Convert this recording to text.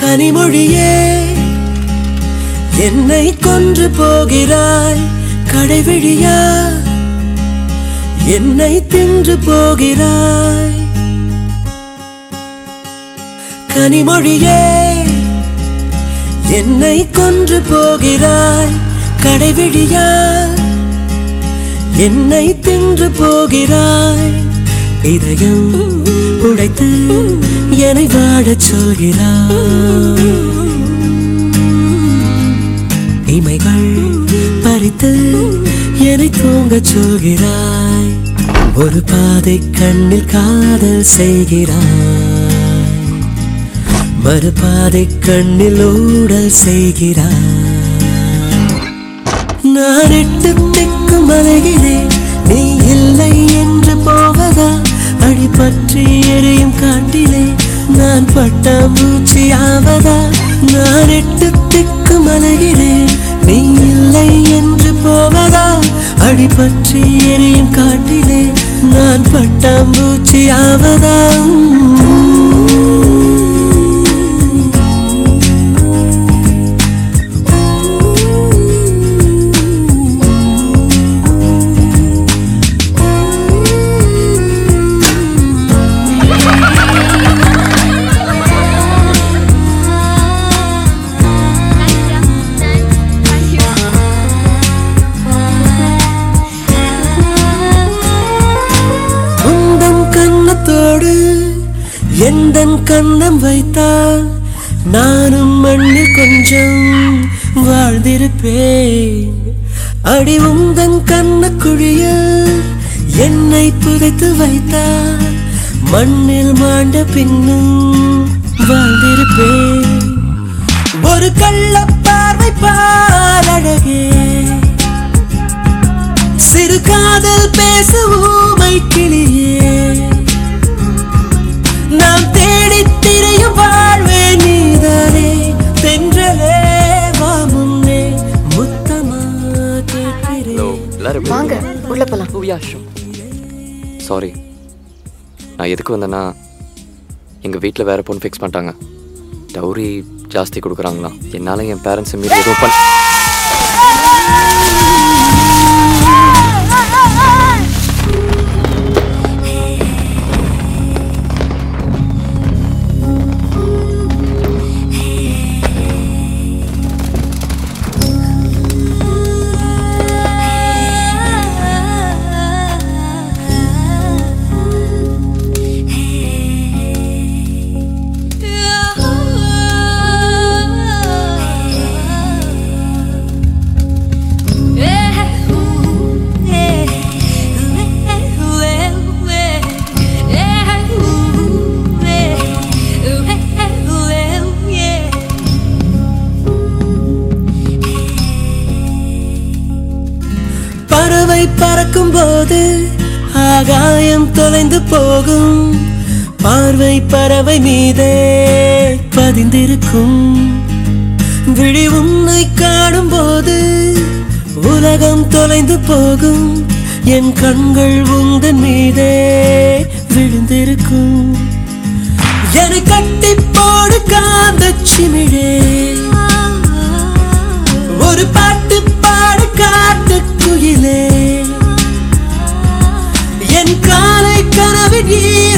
கனிமொழியே என்னை கொன்று போகிறாய் கடைவிழியா? என்னை தின்று போகிறாய். கனிமொழியே என்னை கொன்று போகிறாய் கடைவிழியா? என்னை தின்று போகிறாய் இதயம் உடைத்து என்னை வாழச் சொல்கிறாய். இமைகள் பறித்து என்னை தூங்கச் சொல்கிறாய். ஒரு பாதை கண்ணில் காதல் செய்கிறாய். மறுபாதை கண்ணில் ஓடல் செய்கிறாய். நான் எட்டு திக்கும் அலைகிறேன் பற்றி எரியும் காட்டிலே நான் பட்ட பட்டாம்பூச்சி ஆவதா நான் எட்டு திக்கு மலகிறேன் நீ இல்லை என்று போவதா? அடி பற்றி எரியும் காட்டிலே நான் பட்ட பட்டாம்பூச்சி ஆவதா எந்த கண்ணம் வைத்தால் நானும் மண்ணில் கொஞ்சம் வாழ்ந்திருப்பேன். அடி உந்தன் கண்ணக்குழியில் என்னை புதைத்து வைத்தால் மண்ணில் மாண்ட பின்னும் வாழ்ந்திருப்பேன். ஒரு கள்ள பார்வை பாரழகே சிறு காதல் பேச உள்ள சாரி நான் எதுக்கு வந்தேன்னா எங்கள் வீட்டில் வேறு பொண்ணு ஃபிக்ஸ் பண்ணிட்டாங்க. டவுரி ஜாஸ்தி கொடுக்குறாங்களாம். என்னால் என் பேரண்ட்ஸை மீறி எதுவும் பண்ண பறவை பறக்கும் போது ஆகாயம் தொலைந்து போகும். பார்வை பறவை மீதே பதிந்திருக்கும். விழி உன்னை காணும் போது உலகம் தொலைந்து போகும். என் கண்கள் உந்தன் மீதே விழுந்திருக்கும். என கட்டி போடு காந்த சிமிழே. you.